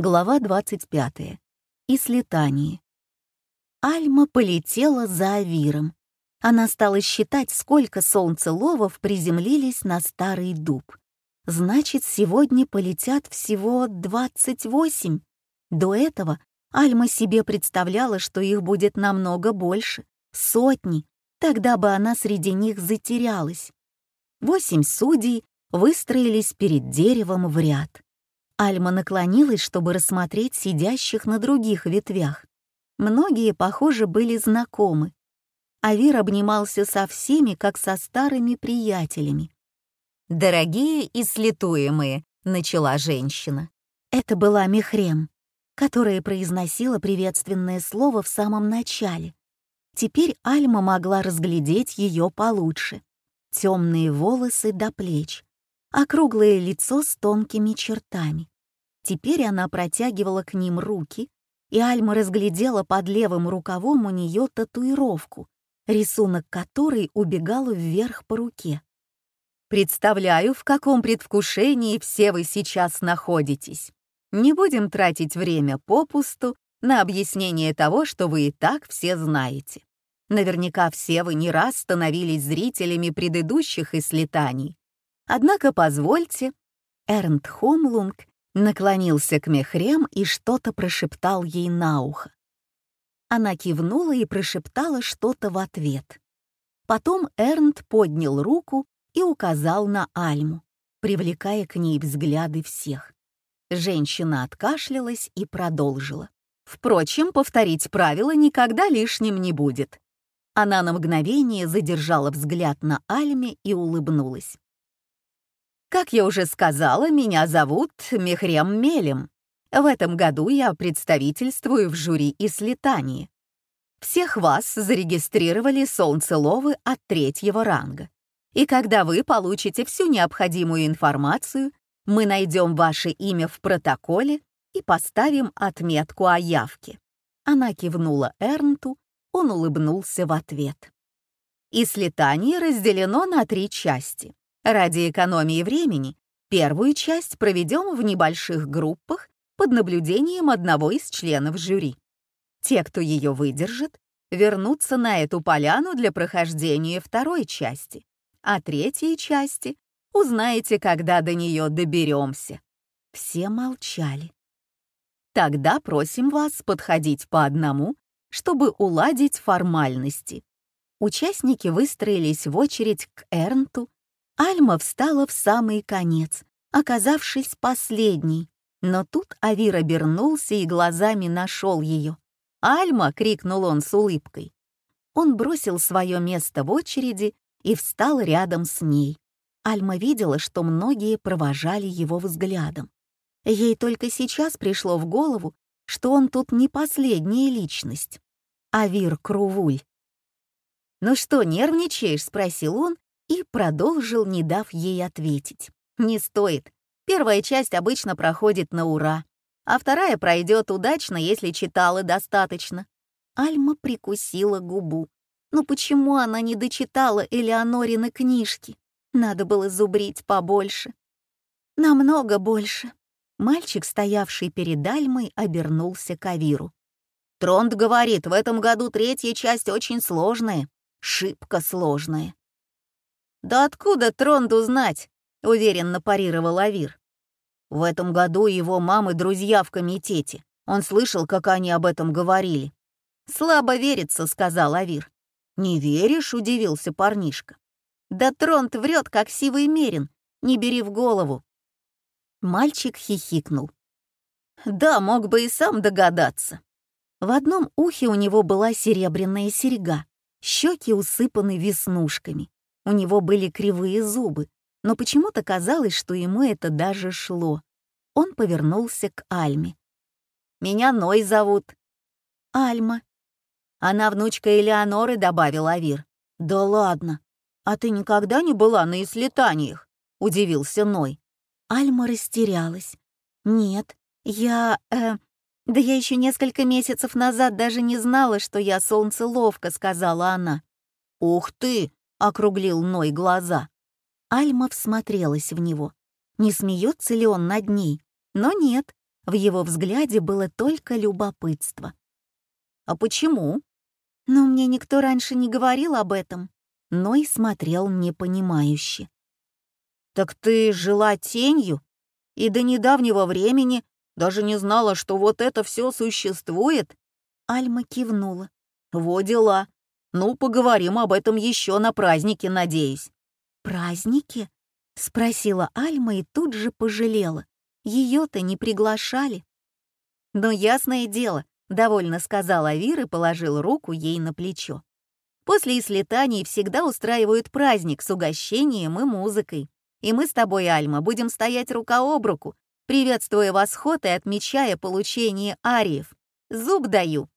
Глава 25. Ислетание. Альма полетела за Авиром. Она стала считать, сколько солнцеловов приземлились на старый дуб. Значит, сегодня полетят всего 28. До этого Альма себе представляла, что их будет намного больше, сотни, тогда бы она среди них затерялась. Восемь судей выстроились перед деревом в ряд. Альма наклонилась, чтобы рассмотреть сидящих на других ветвях. Многие, похоже, были знакомы. Авир обнимался со всеми, как со старыми приятелями. «Дорогие и слетуемые», — начала женщина. Это была Мехрем, которая произносила приветственное слово в самом начале. Теперь Альма могла разглядеть ее получше. Темные волосы до плеч, округлое лицо с тонкими чертами. Теперь она протягивала к ним руки, и Альма разглядела под левым рукавом у нее татуировку, рисунок которой убегал вверх по руке. «Представляю, в каком предвкушении все вы сейчас находитесь. Не будем тратить время попусту на объяснение того, что вы и так все знаете. Наверняка все вы не раз становились зрителями предыдущих ислетаний, Однако позвольте, Эрнт Хомлунг наклонился к Мехрем и что-то прошептал ей на ухо. Она кивнула и прошептала что-то в ответ. Потом Эрнт поднял руку и указал на Альму, привлекая к ней взгляды всех. Женщина откашлялась и продолжила. Впрочем, повторить правила никогда лишним не будет. Она на мгновение задержала взгляд на Альме и улыбнулась. Как я уже сказала, меня зовут Мехрем Мелем. В этом году я представительствую в жюри из Литании. Всех вас зарегистрировали солнцеловы от третьего ранга. И когда вы получите всю необходимую информацию, мы найдем ваше имя в протоколе и поставим отметку о явке. Она кивнула Эрнту, он улыбнулся в ответ. Ислетание разделено на три части. Ради экономии времени первую часть проведем в небольших группах под наблюдением одного из членов жюри. Те, кто ее выдержит, вернутся на эту поляну для прохождения второй части, а третьей части узнаете, когда до нее доберемся. Все молчали. Тогда просим вас подходить по одному, чтобы уладить формальности. Участники выстроились в очередь к Эрнту Альма встала в самый конец, оказавшись последней. Но тут Авир обернулся и глазами нашел ее. «Альма!» — крикнул он с улыбкой. Он бросил свое место в очереди и встал рядом с ней. Альма видела, что многие провожали его взглядом. Ей только сейчас пришло в голову, что он тут не последняя личность. Авир Крувуль. «Ну что, нервничаешь?» — спросил он и продолжил, не дав ей ответить. «Не стоит. Первая часть обычно проходит на ура, а вторая пройдет удачно, если читала достаточно». Альма прикусила губу. Но почему она не дочитала Элеонорины книжки? Надо было зубрить побольше. Намного больше. Мальчик, стоявший перед Альмой, обернулся к Авиру. Тронт говорит, в этом году третья часть очень сложная, шибко сложная. «Да откуда Тронду знать?» — уверенно парировал Авир. «В этом году его мамы друзья в комитете. Он слышал, как они об этом говорили». «Слабо верится», — сказал Авир. «Не веришь?» — удивился парнишка. «Да Тронт врет, как сивый мерин. Не бери в голову». Мальчик хихикнул. «Да, мог бы и сам догадаться». В одном ухе у него была серебряная серьга, щеки усыпаны веснушками. У него были кривые зубы, но почему-то казалось, что ему это даже шло. Он повернулся к Альме. «Меня Ной зовут». «Альма». «Она внучка Элеоноры», — добавил Авир. «Да ладно. А ты никогда не была на ислетаниях?» — удивился Ной. Альма растерялась. «Нет, я... Э, да я еще несколько месяцев назад даже не знала, что я солнцеловка», — сказала она. «Ух ты!» — округлил Ной глаза. Альма всмотрелась в него. Не смеется ли он над ней? Но нет. В его взгляде было только любопытство. «А почему?» «Но мне никто раньше не говорил об этом». Ной смотрел непонимающе. «Так ты жила тенью и до недавнего времени даже не знала, что вот это все существует?» Альма кивнула. «Во дела. Ну, поговорим об этом еще на празднике, надеюсь». «Праздники?» — спросила Альма и тут же пожалела. Ее-то не приглашали. «Ну, ясное дело», — довольно сказал Авир и положил руку ей на плечо. «После ислетаний всегда устраивают праздник с угощением и музыкой. И мы с тобой, Альма, будем стоять рука об руку, приветствуя восход и отмечая получение ариев. Зуб даю».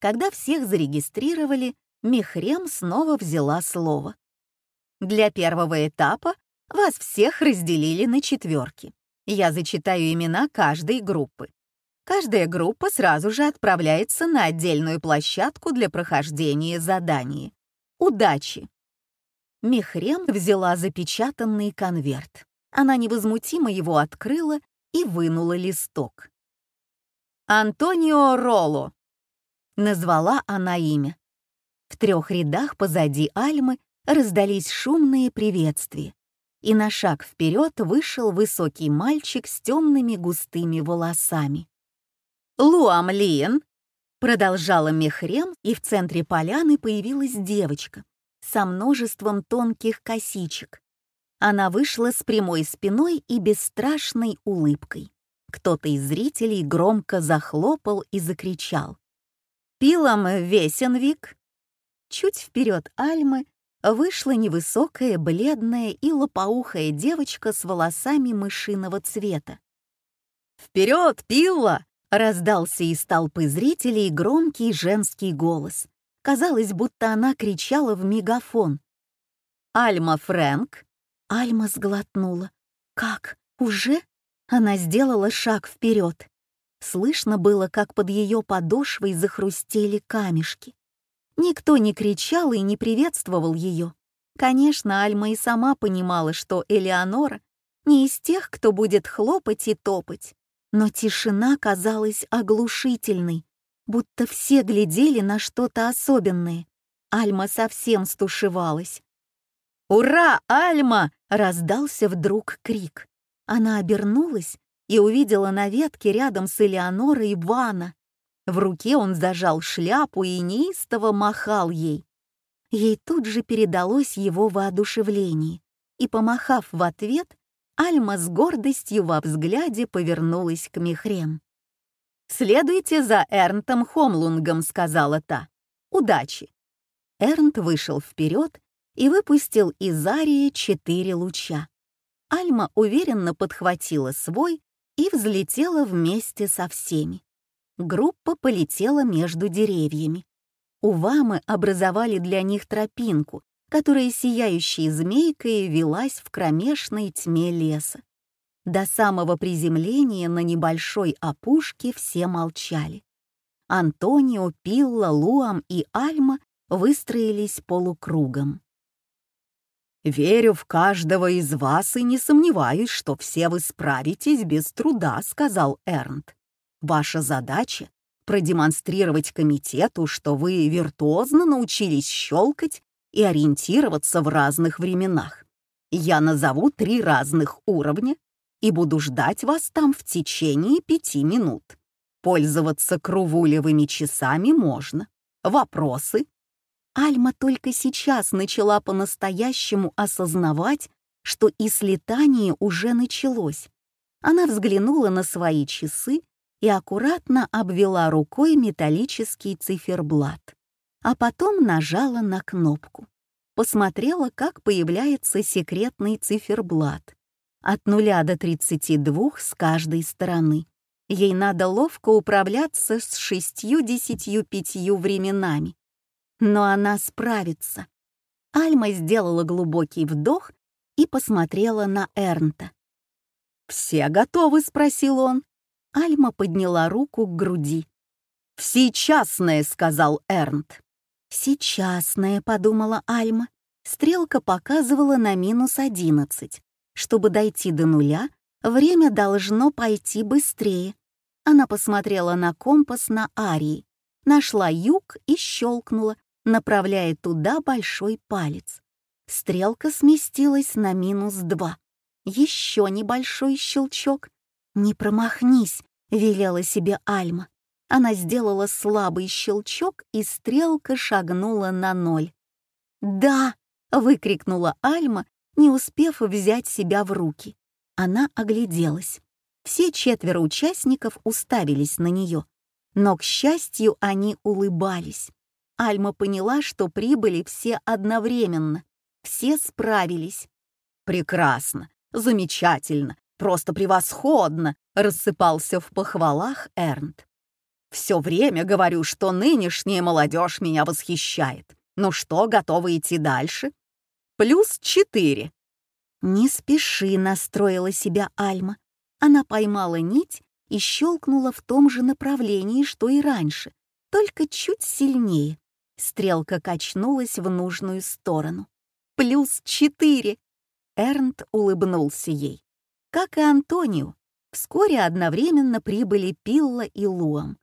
Когда всех зарегистрировали, Мехрем снова взяла слово. Для первого этапа вас всех разделили на четверки. Я зачитаю имена каждой группы. Каждая группа сразу же отправляется на отдельную площадку для прохождения задания. Удачи! Мехрем взяла запечатанный конверт. Она невозмутимо его открыла и вынула листок. «Антонио Ролло», — назвала она имя. В трех рядах позади Альмы раздались шумные приветствия и на шаг вперед вышел высокий мальчик с темными густыми волосами. «Луам Лиен!» Продолжала Мехрем, и в центре поляны появилась девочка со множеством тонких косичек. Она вышла с прямой спиной и бесстрашной улыбкой. Кто-то из зрителей громко захлопал и закричал. «Пилом весен Вик!» Чуть вперед Альмы вышла невысокая, бледная и лопоухая девочка с волосами мышиного цвета. «Вперед, Пилла!» — раздался из толпы зрителей громкий женский голос. Казалось, будто она кричала в мегафон. «Альма Фрэнк!» Альма сглотнула. «Как? Уже?» Она сделала шаг вперед. Слышно было, как под ее подошвой захрустели камешки. Никто не кричал и не приветствовал ее. Конечно, Альма и сама понимала, что Элеонора не из тех, кто будет хлопать и топать. Но тишина казалась оглушительной, будто все глядели на что-то особенное. Альма совсем стушевалась. «Ура, Альма!» — раздался вдруг крик. Она обернулась и увидела на ветке рядом с Элеонорой Вана. В руке он зажал шляпу и неистово махал ей. Ей тут же передалось его воодушевление, и, помахав в ответ, Альма с гордостью во взгляде повернулась к Мехрем. «Следуйте за Эрнтом Хомлунгом», — сказала та. «Удачи!» Эрнт вышел вперед и выпустил из Арии четыре луча. Альма уверенно подхватила свой и взлетела вместе со всеми группа полетела между деревьями. Увамы образовали для них тропинку, которая сияющей змейкой велась в кромешной тьме леса. До самого приземления на небольшой опушке все молчали. Антонио, Пилла, Луам и Альма выстроились полукругом. «Верю в каждого из вас и не сомневаюсь, что все вы справитесь без труда», — сказал Эрнт. Ваша задача — продемонстрировать комитету, что вы виртуозно научились щелкать и ориентироваться в разных временах. Я назову три разных уровня и буду ждать вас там в течение пяти минут. Пользоваться крувулевыми часами можно. Вопросы? Альма только сейчас начала по-настоящему осознавать, что и слетание уже началось. Она взглянула на свои часы и аккуратно обвела рукой металлический циферблат, а потом нажала на кнопку. Посмотрела, как появляется секретный циферблат. От нуля до 32 с каждой стороны. Ей надо ловко управляться с шестью-десятью пятью временами. Но она справится. Альма сделала глубокий вдох и посмотрела на Эрнта. «Все готовы?» — спросил он. Альма подняла руку к груди. «Всечасное», — сказал Эрнт. «Всечасное», — подумала Альма. Стрелка показывала на минус одиннадцать. Чтобы дойти до нуля, Время должно пойти быстрее. Она посмотрела на компас на Арии, нашла юг и щелкнула, направляя туда большой палец. Стрелка сместилась на минус два. Еще небольшой щелчок. «Не промахнись», — велела себе Альма. Она сделала слабый щелчок, и стрелка шагнула на ноль. «Да!» — выкрикнула Альма, не успев взять себя в руки. Она огляделась. Все четверо участников уставились на нее. Но, к счастью, они улыбались. Альма поняла, что прибыли все одновременно. Все справились. «Прекрасно! Замечательно! Просто превосходно!» — рассыпался в похвалах Эрнт. «Все время говорю, что нынешняя молодежь меня восхищает. Ну что, готовы идти дальше?» «Плюс четыре». «Не спеши», — настроила себя Альма. Она поймала нить и щелкнула в том же направлении, что и раньше, только чуть сильнее. Стрелка качнулась в нужную сторону. «Плюс четыре!» Эрнт улыбнулся ей. Как и Антонио, вскоре одновременно прибыли Пилла и Луам.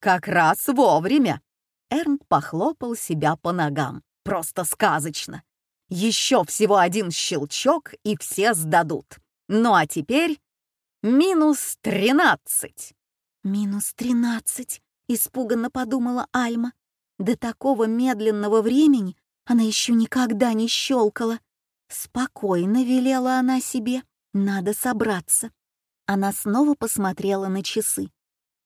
«Как раз вовремя!» Эрнт похлопал себя по ногам. «Просто сказочно! Еще всего один щелчок, и все сдадут. Ну а теперь минус тринадцать!» «Минус тринадцать!» — испуганно подумала Альма. До такого медленного времени она еще никогда не щелкала. Спокойно велела она себе, надо собраться. Она снова посмотрела на часы.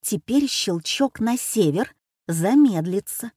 Теперь щелчок на север замедлится.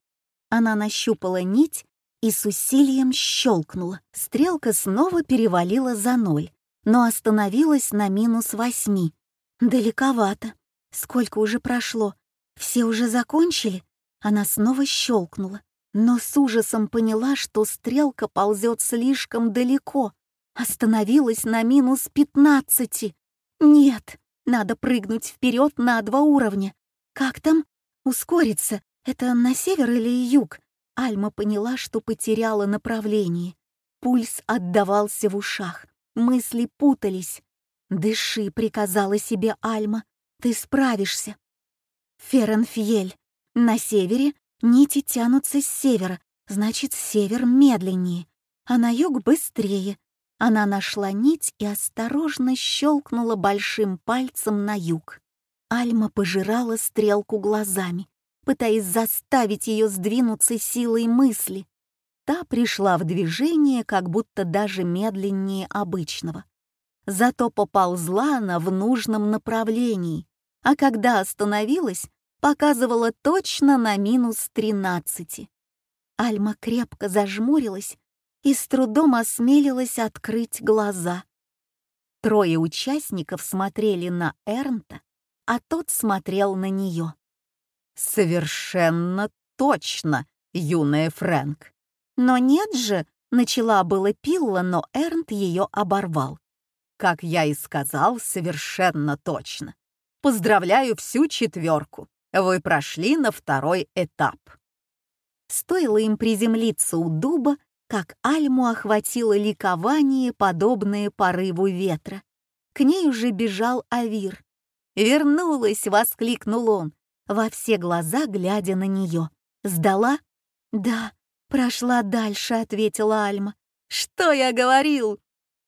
Она нащупала нить и с усилием щелкнула. Стрелка снова перевалила за ноль, но остановилась на минус восьми. Далековато. Сколько уже прошло? Все уже закончили? Она снова щелкнула, но с ужасом поняла, что стрелка ползет слишком далеко. Остановилась на минус пятнадцати. Нет, надо прыгнуть вперед на два уровня. Как там? Ускориться. Это на север или юг? Альма поняла, что потеряла направление. Пульс отдавался в ушах, мысли путались. «Дыши», — приказала себе Альма, — «ты справишься». Ференфьель. На севере нити тянутся с севера, значит, север медленнее, а на юг быстрее. Она нашла нить и осторожно щелкнула большим пальцем на юг. Альма пожирала стрелку глазами, пытаясь заставить ее сдвинуться силой мысли. Та пришла в движение, как будто даже медленнее обычного. Зато поползла она в нужном направлении, а когда остановилась, показывала точно на минус тринадцати. Альма крепко зажмурилась и с трудом осмелилась открыть глаза. Трое участников смотрели на Эрнта, а тот смотрел на нее. «Совершенно точно, юная Фрэнк!» «Но нет же!» — начала было Пилла, но Эрнт ее оборвал. «Как я и сказал, совершенно точно. Поздравляю всю четверку. Вы прошли на второй этап. Стоило им приземлиться у дуба, как Альму охватило ликование, подобное порыву ветра. К ней уже бежал Авир. «Вернулась!» — воскликнул он, во все глаза глядя на нее. «Сдала?» «Да, прошла дальше», — ответила Альма. «Что я говорил?»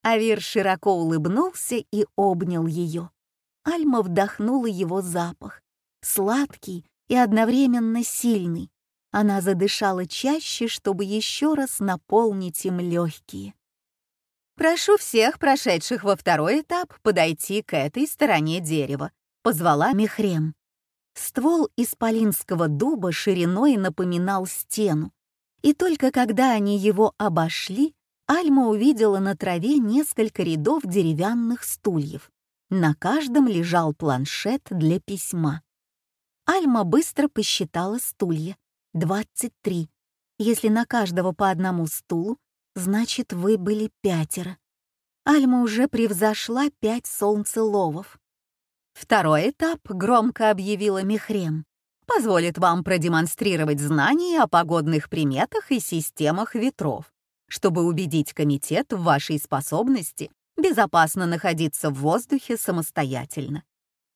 Авир широко улыбнулся и обнял ее. Альма вдохнула его запах сладкий и одновременно сильный. Она задышала чаще, чтобы еще раз наполнить им легкие. «Прошу всех прошедших во второй этап подойти к этой стороне дерева», — позвала Мехрем. Ствол исполинского дуба шириной напоминал стену, и только когда они его обошли, Альма увидела на траве несколько рядов деревянных стульев. На каждом лежал планшет для письма. Альма быстро посчитала стулья. Двадцать три. Если на каждого по одному стулу, значит, вы были пятеро. Альма уже превзошла пять солнцеловов. Второй этап, громко объявила Мехрем, позволит вам продемонстрировать знания о погодных приметах и системах ветров, чтобы убедить комитет в вашей способности Безопасно находиться в воздухе самостоятельно.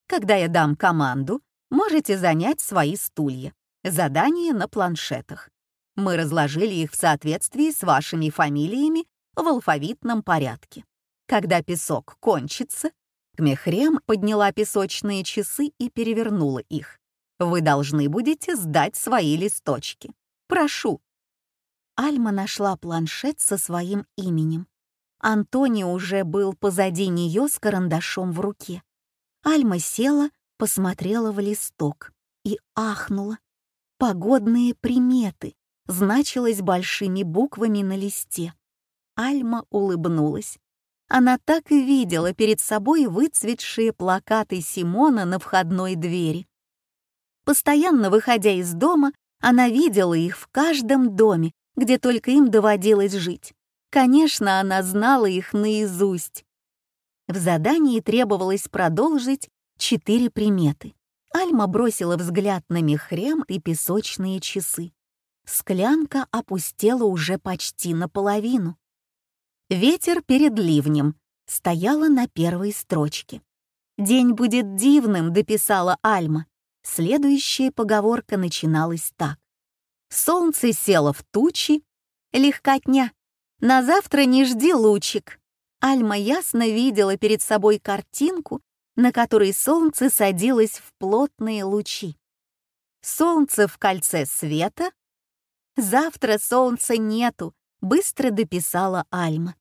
Когда я дам команду, можете занять свои стулья. Задания на планшетах. Мы разложили их в соответствии с вашими фамилиями в алфавитном порядке. Когда песок кончится, Кмехрем подняла песочные часы и перевернула их. Вы должны будете сдать свои листочки. Прошу. Альма нашла планшет со своим именем. Антони уже был позади нее с карандашом в руке. Альма села, посмотрела в листок и ахнула. Погодные приметы значилось большими буквами на листе. Альма улыбнулась. Она так и видела перед собой выцветшие плакаты Симона на входной двери. Постоянно выходя из дома, она видела их в каждом доме, где только им доводилось жить. Конечно, она знала их наизусть. В задании требовалось продолжить четыре приметы. Альма бросила взгляд на мехрем и песочные часы. Склянка опустела уже почти наполовину. Ветер перед ливнем стояла на первой строчке. «День будет дивным», — дописала Альма. Следующая поговорка начиналась так. «Солнце село в тучи, легкотня, на завтра не жди лучик. Альма ясно видела перед собой картинку, на которой солнце садилось в плотные лучи. Солнце в кольце света? Завтра солнца нету, быстро дописала Альма.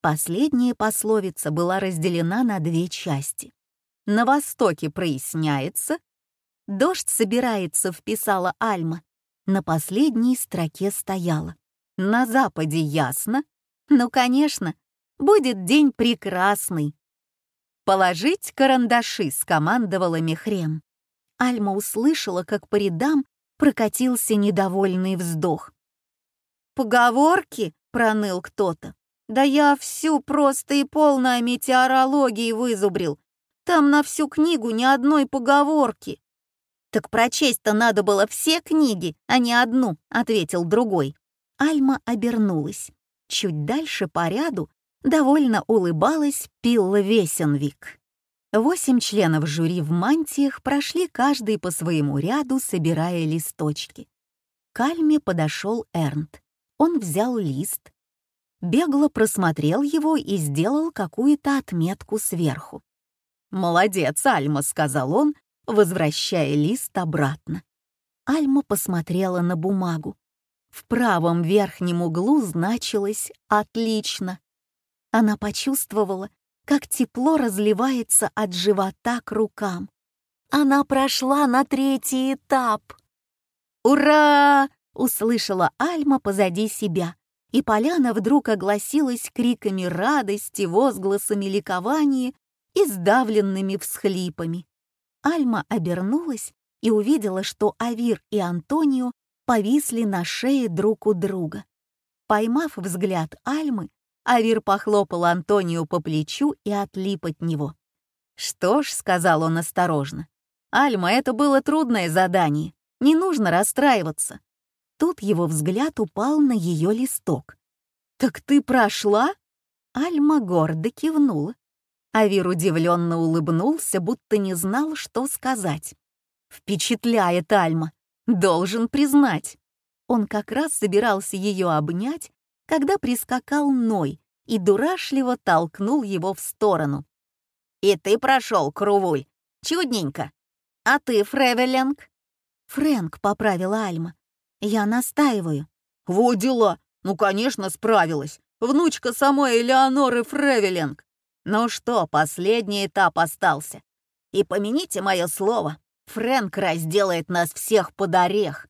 Последняя пословица была разделена на две части. На востоке проясняется, дождь собирается, вписала Альма. На последней строке стояла. На западе ясно? Ну, конечно, будет день прекрасный. «Положить карандаши», — скомандовала Мехрем. Альма услышала, как по рядам прокатился недовольный вздох. «Поговорки?» — проныл кто-то. «Да я всю просто и полно о метеорологии вызубрил. Там на всю книгу ни одной поговорки». «Так прочесть-то надо было все книги, а не одну», — ответил другой. Альма обернулась. Чуть дальше по ряду довольно улыбалась Пилла Весенвик. Восемь членов жюри в мантиях прошли каждый по своему ряду, собирая листочки. К Альме подошел Эрнт. Он взял лист, бегло просмотрел его и сделал какую-то отметку сверху. «Молодец, Альма», — сказал он, возвращая лист обратно. Альма посмотрела на бумагу. В правом верхнем углу значилось «Отлично». Она почувствовала, как тепло разливается от живота к рукам. Она прошла на третий этап. «Ура!» — услышала Альма позади себя, и поляна вдруг огласилась криками радости, возгласами ликования и сдавленными всхлипами. Альма обернулась и увидела, что Авир и Антонио повисли на шее друг у друга. Поймав взгляд Альмы, Авир похлопал Антонию по плечу и отлип от него. «Что ж», — сказал он осторожно, — «Альма, это было трудное задание, не нужно расстраиваться». Тут его взгляд упал на ее листок. «Так ты прошла?» Альма гордо кивнула. Авир удивленно улыбнулся, будто не знал, что сказать. «Впечатляет Альма должен признать. Он как раз собирался ее обнять, когда прискакал Ной и дурашливо толкнул его в сторону. «И ты прошел, Крувуль, чудненько. А ты, Фревеленг?» «Фрэнк», — поправила Альма. «Я настаиваю». «Во дела! Ну, конечно, справилась. Внучка самой Элеоноры Фревеленг. Ну что, последний этап остался. И помяните мое слово, Фрэнк разделает нас всех под орех.